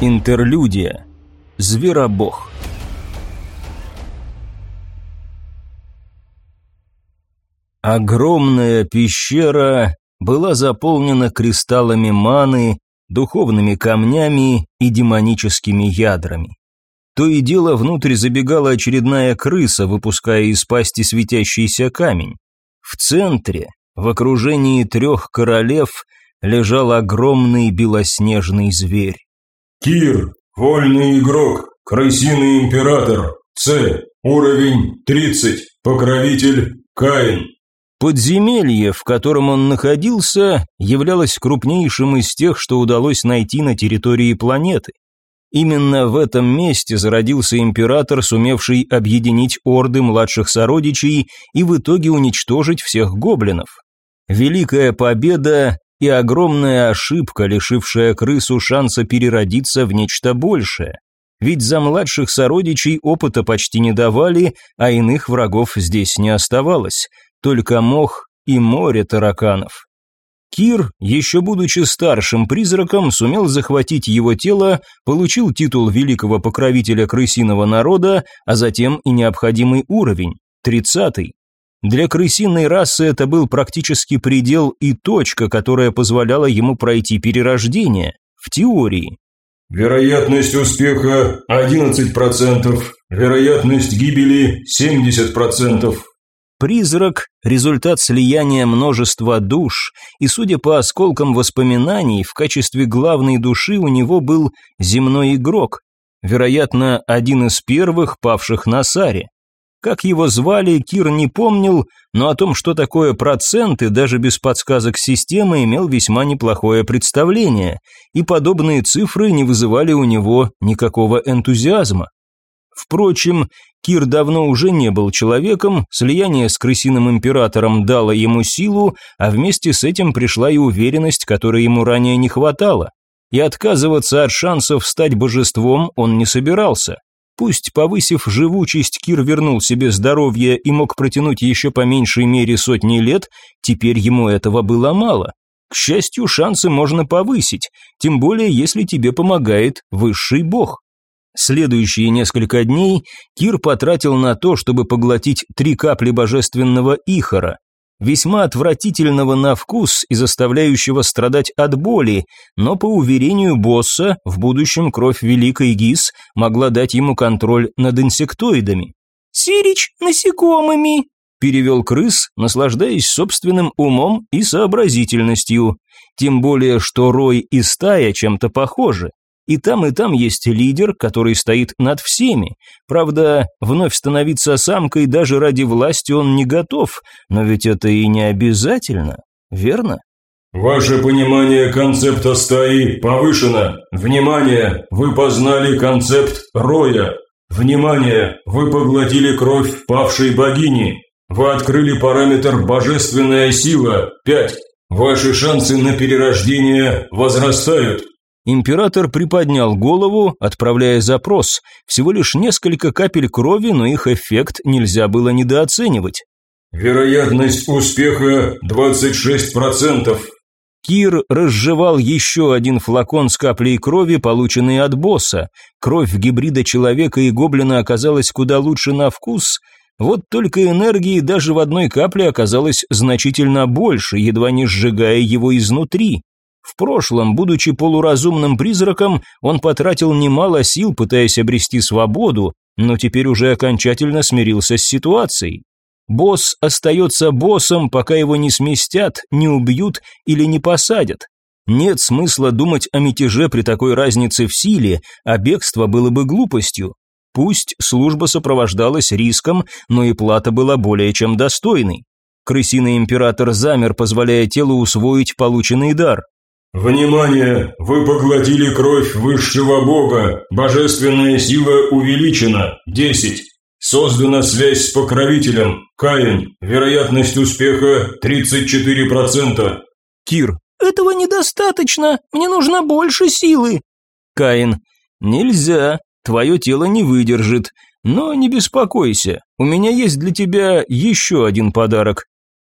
Интерлюдия. Зверобог. Огромная пещера была заполнена кристаллами маны, духовными камнями и демоническими ядрами. То и дело внутрь забегала очередная крыса, выпуская из пасти светящийся камень. В центре, в окружении трех королев, лежал огромный белоснежный зверь. Кир, вольный игрок, крысиный император, С, уровень 30, покровитель Каин. Подземелье, в котором он находился, являлось крупнейшим из тех, что удалось найти на территории планеты. Именно в этом месте зародился император, сумевший объединить орды младших сородичей и в итоге уничтожить всех гоблинов. Великая победа и огромная ошибка, лишившая крысу шанса переродиться в нечто большее. Ведь за младших сородичей опыта почти не давали, а иных врагов здесь не оставалось, только мох и море тараканов. Кир, еще будучи старшим призраком, сумел захватить его тело, получил титул великого покровителя крысиного народа, а затем и необходимый уровень – тридцатый. Для крысиной расы это был практически предел и точка, которая позволяла ему пройти перерождение, в теории. Вероятность успеха 11%, вероятность гибели 70%. Призрак – результат слияния множества душ, и, судя по осколкам воспоминаний, в качестве главной души у него был земной игрок, вероятно, один из первых павших на Саре. Как его звали, Кир не помнил, но о том, что такое проценты, даже без подсказок системы, имел весьма неплохое представление, и подобные цифры не вызывали у него никакого энтузиазма. Впрочем, Кир давно уже не был человеком, слияние с крысиным императором дало ему силу, а вместе с этим пришла и уверенность, которой ему ранее не хватало. И отказываться от шансов стать божеством он не собирался. Пусть, повысив живучесть, Кир вернул себе здоровье и мог протянуть еще по меньшей мере сотни лет, теперь ему этого было мало. К счастью, шансы можно повысить, тем более если тебе помогает высший бог. Следующие несколько дней Кир потратил на то, чтобы поглотить три капли божественного ихора, весьма отвратительного на вкус и заставляющего страдать от боли, но по уверению босса, в будущем кровь Великой Гис могла дать ему контроль над инсектоидами. «Сирич насекомыми», – перевел крыс, наслаждаясь собственным умом и сообразительностью. Тем более, что рой и стая чем-то похожи. И там, и там есть лидер, который стоит над всеми. Правда, вновь становиться самкой даже ради власти он не готов, но ведь это и не обязательно, верно? Ваше понимание концепта стаи повышено. Внимание, вы познали концепт роя. Внимание, вы поглотили кровь павшей богини. Вы открыли параметр божественная сила 5. Ваши шансы на перерождение возрастают. Император приподнял голову, отправляя запрос. Всего лишь несколько капель крови, но их эффект нельзя было недооценивать. Вероятность успеха 26%. Кир разжевал еще один флакон с каплей крови, полученный от босса. Кровь гибрида человека и гоблина оказалась куда лучше на вкус, вот только энергии даже в одной капле оказалось значительно больше, едва не сжигая его изнутри. В прошлом, будучи полуразумным призраком, он потратил немало сил, пытаясь обрести свободу, но теперь уже окончательно смирился с ситуацией. Босс остается боссом, пока его не сместят, не убьют или не посадят. Нет смысла думать о мятеже при такой разнице в силе, а бегство было бы глупостью. Пусть служба сопровождалась риском, но и плата была более чем достойной. Крысиный император замер, позволяя телу усвоить полученный дар. Внимание! Вы поглотили кровь высшего бога. Божественная сила увеличена. 10. Создана связь с покровителем. Каин. Вероятность успеха 34%. Кир. Этого недостаточно. Мне нужно больше силы. Каин. Нельзя. Твое тело не выдержит. Но не беспокойся. У меня есть для тебя еще один подарок.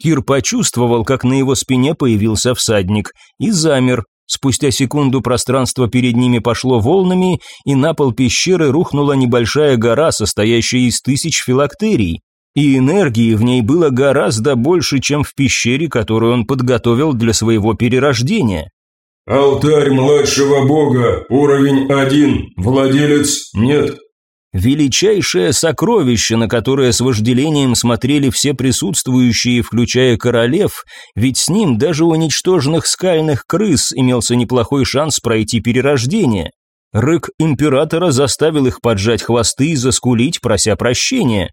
Кир почувствовал, как на его спине появился всадник, и замер. Спустя секунду пространство перед ними пошло волнами, и на пол пещеры рухнула небольшая гора, состоящая из тысяч филактерий. И энергии в ней было гораздо больше, чем в пещере, которую он подготовил для своего перерождения. «Алтарь младшего бога, уровень один, владелец нет», Величайшее сокровище, на которое с вожделением смотрели все присутствующие, включая королев, ведь с ним даже у уничтоженных скальных крыс имелся неплохой шанс пройти перерождение. Рык императора заставил их поджать хвосты и заскулить, прося прощения.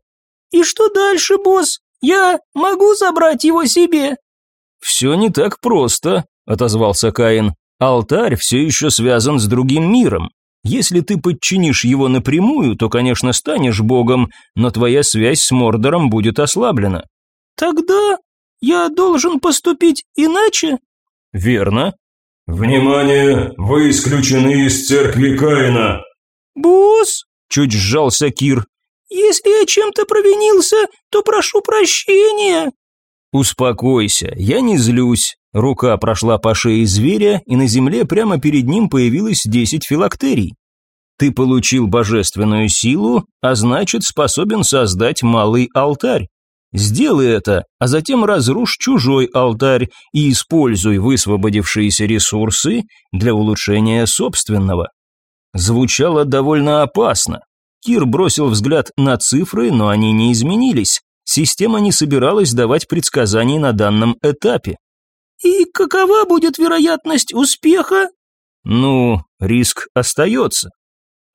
«И что дальше, босс? Я могу забрать его себе?» «Все не так просто», — отозвался Каин. «Алтарь все еще связан с другим миром. Если ты подчинишь его напрямую, то, конечно, станешь богом, но твоя связь с Мордором будет ослаблена. Тогда я должен поступить иначе? Верно. Внимание, вы исключены из церкви Каина. Босс, чуть сжался Кир. Если я чем-то провинился, то прошу прощения. Успокойся, я не злюсь. Рука прошла по шее зверя, и на земле прямо перед ним появилось десять филактерий. Ты получил божественную силу, а значит способен создать малый алтарь. Сделай это, а затем разрушь чужой алтарь и используй высвободившиеся ресурсы для улучшения собственного. Звучало довольно опасно. Кир бросил взгляд на цифры, но они не изменились. Система не собиралась давать предсказаний на данном этапе. «И какова будет вероятность успеха?» «Ну, риск остается.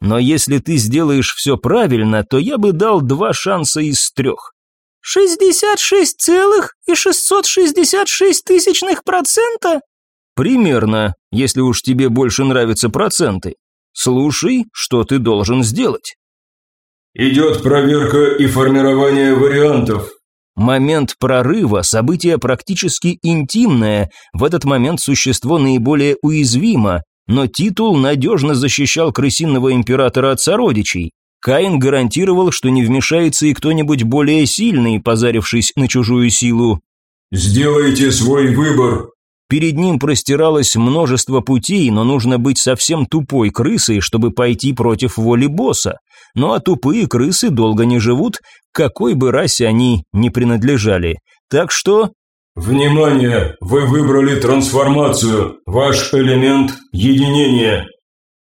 Но если ты сделаешь все правильно, то я бы дал два шанса из трех». «Шестьдесят шесть целых и шестьсот шестьдесят шесть тысячных процента?» «Примерно, если уж тебе больше нравятся проценты. Слушай, что ты должен сделать». «Идет проверка и формирование вариантов», Момент прорыва – событие практически интимное, в этот момент существо наиболее уязвимо, но титул надежно защищал крысиного императора от сородичей. Каин гарантировал, что не вмешается и кто-нибудь более сильный, позарившись на чужую силу. «Сделайте свой выбор», Перед ним простиралось множество путей, но нужно быть совсем тупой крысой, чтобы пойти против воли босса. Ну а тупые крысы долго не живут, какой бы расе они ни принадлежали. Так что... «Внимание! Вы выбрали трансформацию. Ваш элемент – единение».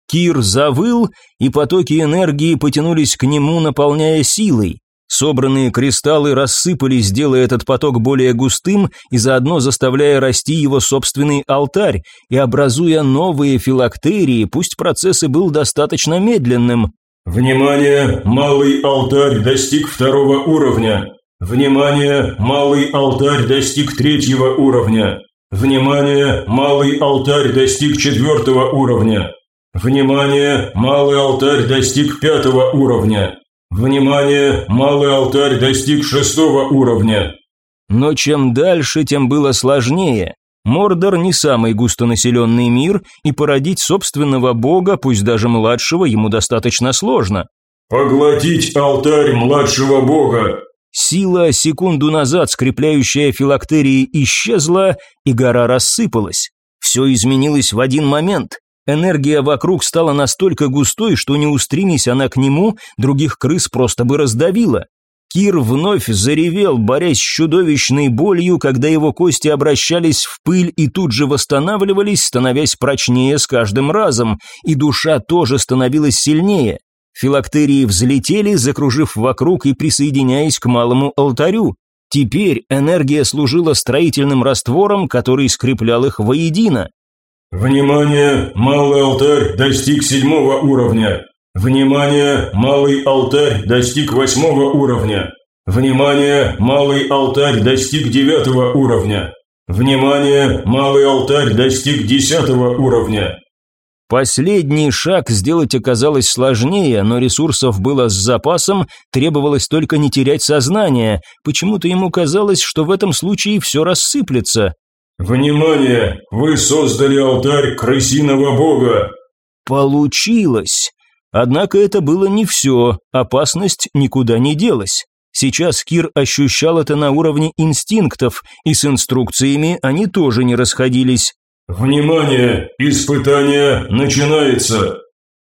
Кир завыл, и потоки энергии потянулись к нему, наполняя силой. Собранные кристаллы рассыпались, делая этот поток более густым и заодно заставляя расти его собственный алтарь и образуя новые филактерии, пусть процесс и был достаточно медленным. «Внимание! Малый алтарь достиг второго уровня! Внимание! Малый алтарь достиг третьего уровня! Внимание! Малый алтарь достиг четвертого уровня! Внимание! Малый алтарь достиг пятого уровня!» «Внимание! Малый алтарь достиг шестого уровня!» Но чем дальше, тем было сложнее. Мордор не самый густонаселенный мир, и породить собственного бога, пусть даже младшего, ему достаточно сложно. «Поглотить алтарь младшего бога!» Сила, секунду назад скрепляющая филактерии, исчезла, и гора рассыпалась. Все изменилось в один момент. Энергия вокруг стала настолько густой, что не устремись она к нему, других крыс просто бы раздавила. Кир вновь заревел, борясь с чудовищной болью, когда его кости обращались в пыль и тут же восстанавливались, становясь прочнее с каждым разом, и душа тоже становилась сильнее. Филактерии взлетели, закружив вокруг и присоединяясь к малому алтарю. Теперь энергия служила строительным раствором, который скреплял их воедино. Внимание! Малый алтарь достиг седьмого уровня. Внимание! Малый алтарь достиг восьмого уровня. Внимание! Малый алтарь достиг девятого уровня. Внимание! Малый алтарь достиг десятого уровня. Последний шаг сделать оказалось сложнее, но ресурсов было с запасом, требовалось только не терять сознание. Почему-то ему казалось, что в этом случае все рассыплется. «Внимание! Вы создали алтарь крысиного бога!» Получилось! Однако это было не все, опасность никуда не делась. Сейчас Кир ощущал это на уровне инстинктов, и с инструкциями они тоже не расходились. Внимание! Испытание начинается!»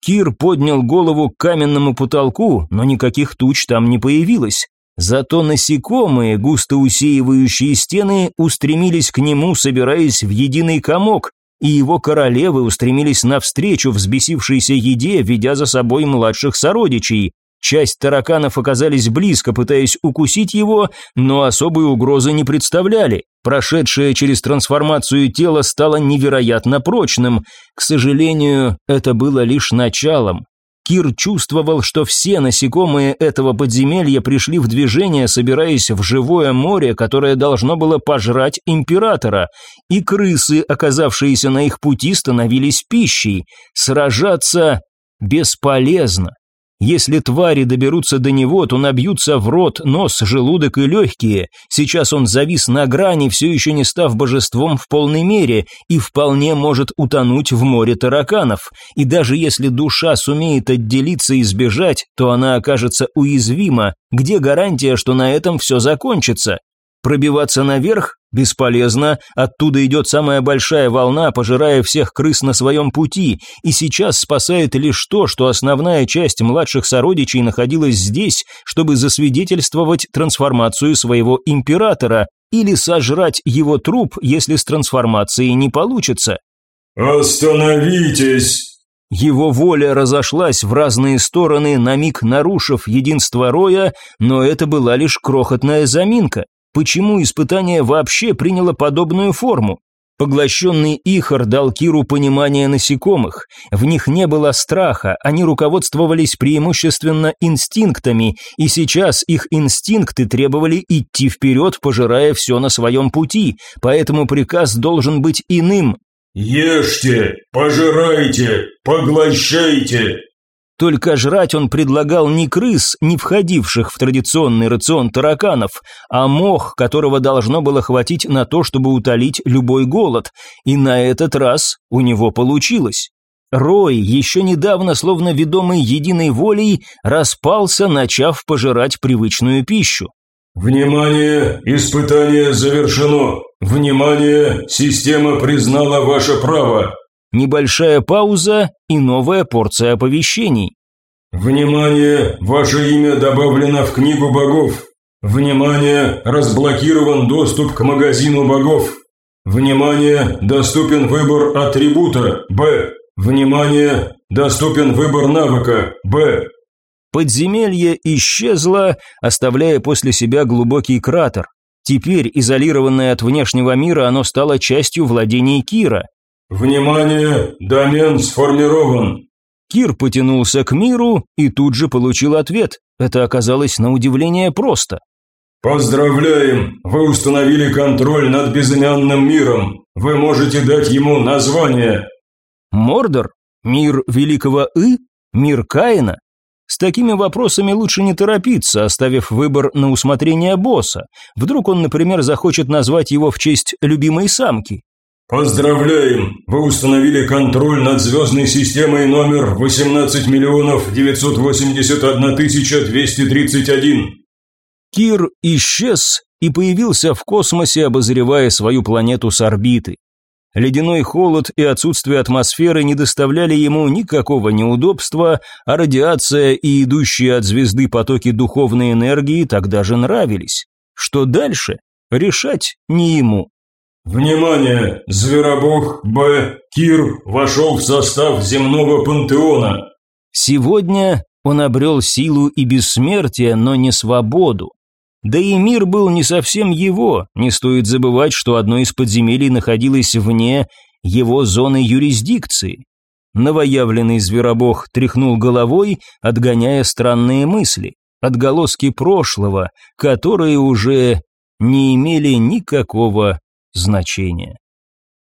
Кир поднял голову к каменному потолку, но никаких туч там не появилось. Зато насекомые, густо усеивающие стены, устремились к нему, собираясь в единый комок, и его королевы устремились навстречу взбесившейся еде, ведя за собой младших сородичей. Часть тараканов оказались близко, пытаясь укусить его, но особой угрозы не представляли. Прошедшее через трансформацию тело стало невероятно прочным. К сожалению, это было лишь началом. Кир чувствовал, что все насекомые этого подземелья пришли в движение, собираясь в живое море, которое должно было пожрать императора, и крысы, оказавшиеся на их пути, становились пищей. Сражаться бесполезно. Если твари доберутся до него, то набьются в рот, нос, желудок и легкие. Сейчас он завис на грани, все еще не став божеством в полной мере, и вполне может утонуть в море тараканов. И даже если душа сумеет отделиться и сбежать, то она окажется уязвима. Где гарантия, что на этом все закончится? Пробиваться наверх бесполезно, оттуда идет самая большая волна, пожирая всех крыс на своем пути, и сейчас спасает лишь то, что основная часть младших сородичей находилась здесь, чтобы засвидетельствовать трансформацию своего императора или сожрать его труп, если с трансформацией не получится. «Остановитесь!» Его воля разошлась в разные стороны, на миг нарушив единство Роя, но это была лишь крохотная заминка. Почему испытание вообще приняло подобную форму? Поглощенный Ихар дал Киру понимание насекомых. В них не было страха, они руководствовались преимущественно инстинктами, и сейчас их инстинкты требовали идти вперед, пожирая все на своем пути, поэтому приказ должен быть иным. «Ешьте, пожирайте, поглощайте, только жрать он предлагал не крыс, не входивших в традиционный рацион тараканов, а мох, которого должно было хватить на то, чтобы утолить любой голод. И на этот раз у него получилось. Рой, еще недавно словно ведомый единой волей, распался, начав пожирать привычную пищу. «Внимание! Испытание завершено! Внимание! Система признала ваше право! Небольшая пауза и новая порция оповещений. «Внимание! Ваше имя добавлено в книгу богов! Внимание! Разблокирован доступ к магазину богов! Внимание! Доступен выбор атрибута Б! Внимание! Доступен выбор навыка Б!» Подземелье исчезло, оставляя после себя глубокий кратер. Теперь, изолированное от внешнего мира, оно стало частью владений Кира. «Внимание! Домен сформирован!» Кир потянулся к миру и тут же получил ответ. Это оказалось на удивление просто. «Поздравляем! Вы установили контроль над безымянным миром. Вы можете дать ему название». «Мордор? Мир Великого И? Мир Каина?» С такими вопросами лучше не торопиться, оставив выбор на усмотрение босса. Вдруг он, например, захочет назвать его в честь любимой самки. Поздравляем! Вы установили контроль над звездной системой номер 18 миллионов 981 тысяча 231. Кир исчез и появился в космосе, обозревая свою планету с орбиты. Ледяной холод и отсутствие атмосферы не доставляли ему никакого неудобства, а радиация и идущие от звезды потоки духовной энергии тогда же нравились. Что дальше? Решать не ему. Внимание! Зверобог Б. Кир вошел в состав земного пантеона. Сегодня он обрел силу и бессмертие, но не свободу. Да и мир был не совсем его, не стоит забывать, что одно из подземелий находилось вне его зоны юрисдикции. Новоявленный зверобог тряхнул головой, отгоняя странные мысли, отголоски прошлого, которые уже не имели никакого значения.